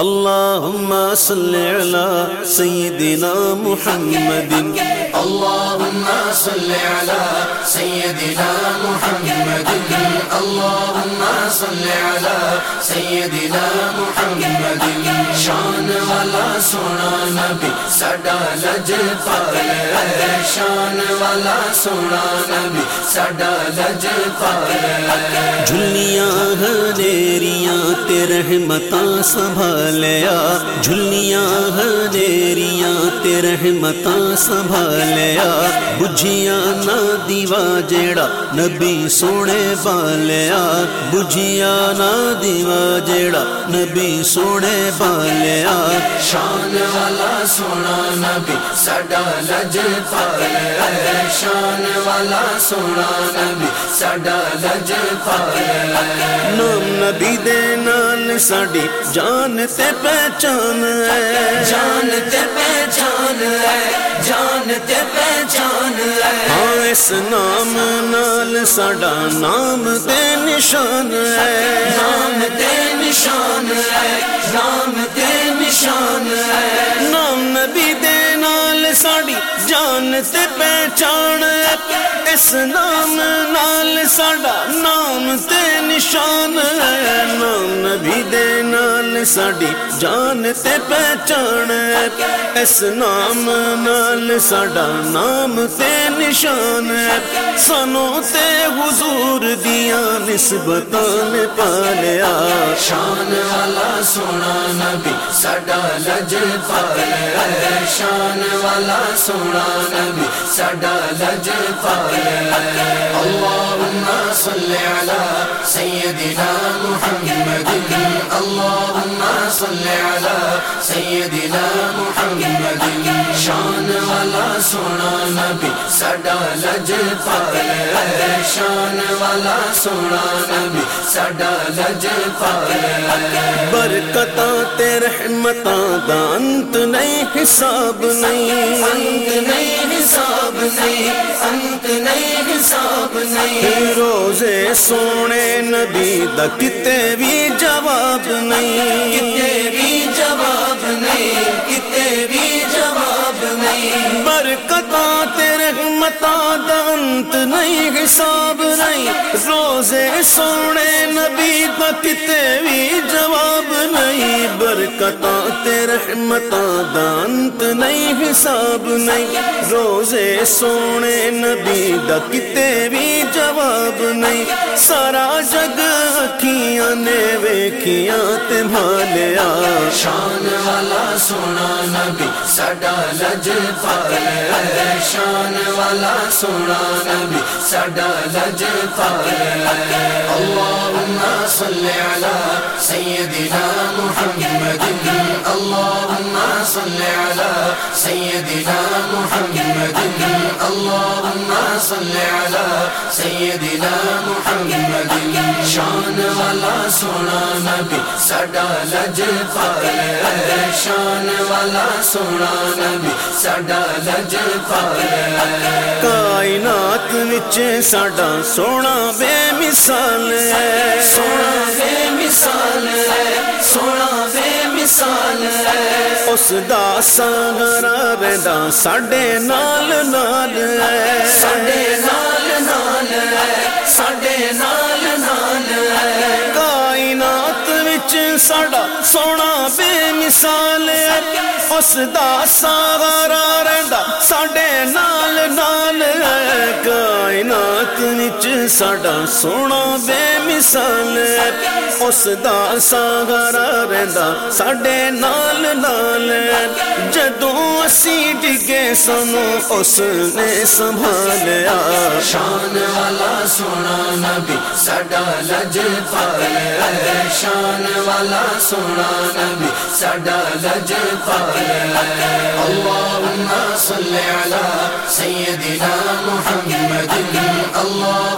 اللهم صل على سيدنا محمد. اللهم صل على سيدنا محمد. اللهم صل على سيدنا محمد. شان والا سونا نبی ساڈا لج پال شان والا سونا نبی ساڈا لج پال جھلیاں ہنیریاں تے رحمتاں سنبھالیا جھلیاں ہنیریاں تے رحمتاں سنبھالیا بجھیاں نہ دیوا جیڑا نبی سونے بالیا بجھیاں نہ دیوا جیڑا نبی سونے بالیا شان والا سونا نبی ساڈا لج پال ہے شان والا سونا نبی ساڈا لج پال ہے نام نبی دے نال ساڈی جان تے پہچان ہے۔ جان تے پہچان ہے۔ جان تے پہچان ہے۔ ہاں اس نام نال ساڈا نام تے نشان ہے۔ نام تے نشان ہے۔ نام تے نشان ہے۔ نام نبی دے نال ساڈی جان تے پہچان ہے۔ اس نام نال ساڈا نام تے نشان ہے، نام نبی دے نال ساڈی جان تے پہچان ہے۔ اس نام نال ساڈا نام تے نشان ہے۔ سانو تے حضور دیاں نسبتاں نے پالیا۔ شان والا سونا نبی ساڈا لج پال ہے شان والا سونا نبی ساڈا لج پال اللهم صل على سيدنا محمد. اللهم صل على سيدنا محمد. شان والا سونا نبی ساڈا لج پال ہے. شان والا سونا نبی ساڈا لج پال ہے. برکتاں تے رحمتاں دا انت نہیں حساب نہیں انت نہیں حساب نہیں انت نہیں حساب نہیں۔ روزے سونے نبی دا کتے بھی جواب نہیں۔ کتے بھی جواب نہیں برکتاں انت نہیں، حساب نہیں۔ روزے سونے نبی دا کتے بھی جواب نہیں۔ برکتاں تے رحمتاں انت نہیں، حساب نہیں۔ روزے سونے نبی دا کتے بھی جواب نہیں۔ سارا جگ اکھیاں نے ویکھیاں تے بھالیا شان والا سونا نبی، ساڈا لج پال شان والا سونا نبی، ساڈا لج پال ہے۔ اللهم صل على سيدنا محمد۔ اللهم صل على سيدنا محمد. اللهم صل على سيدنا محمد. شان والا سونا نبی ساڈا لج پال ہے شان والا سونا نبی ساڈا لج پال ہے کائنات وچ ساڈا سونا بے مثال ہے۔ سونا بے مثال ہے سونا بے مثال ہے۔ اس دا سانگرا رہندا ساڈے نال نال ہے ساڈے نال نال ہے ساڈے نال وچ ساڈا سونا بے مثال ہے۔ اس دا سانگرا رہندا ساڈے نال نال ہے۔ کائنات وچ ساڈا سونا بے مثال ہے۔ اس دا سانگرا رہندا ساڈے نال نال ہے۔ جدوں اسی ڈگے سانو اس نے سنبھالیا۔ شان والا سونا نبی ساڈا لج پال شان والا سونا نبی ساڈا لج پال ہے۔ اللهم صل على محمد اللہ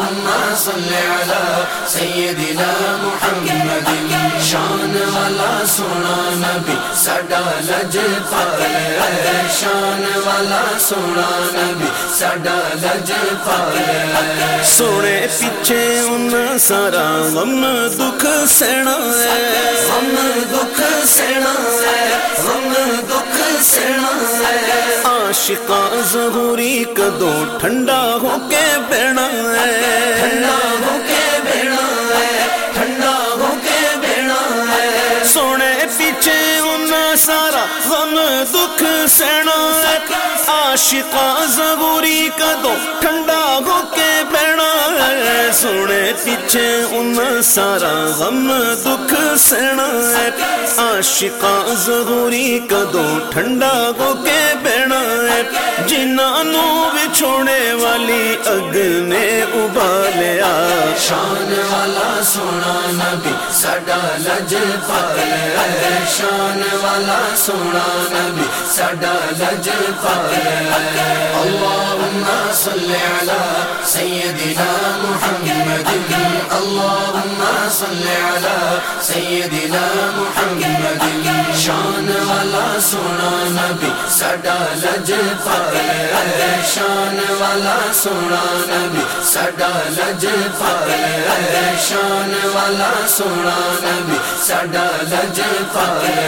صل على سيدنا محمد، شان والا سونا نبی، ساڈا لج پال شان والا سونا نبی، ساڈا لج پال سونے پیچھے ان سارا غم دکھ سہنا ہے۔ غم دکھ سہنا سینا ہے۔ عاشقاں ظہوری کدو ٹھنڈا ہو کے بینا ہے۔ عاشقاں ظہوری کدو ٹھنڈا ہو کے بینا ہے۔ سونے پیچھے ان سارا غم دکھ سینا ہے۔ عاشقاں ضروری کدو ٹھنڈا ہو کے بینا ہے۔ جنہوں بچھوڑے والی اگ نے ابالیا۔ شان والا سونا نبی سڈا لج پال ہے۔ شان والا سونا نبی سڈا لج پال ہے۔ اللهم صل على سيدنا محمد۔ اللهم صل على سيدنا محمد۔ شان والا سونا نبی سڈا لج پال شان والا سونا نبی سڈا لج پال شان والا سونا نبی سڈا لج پال ہے۔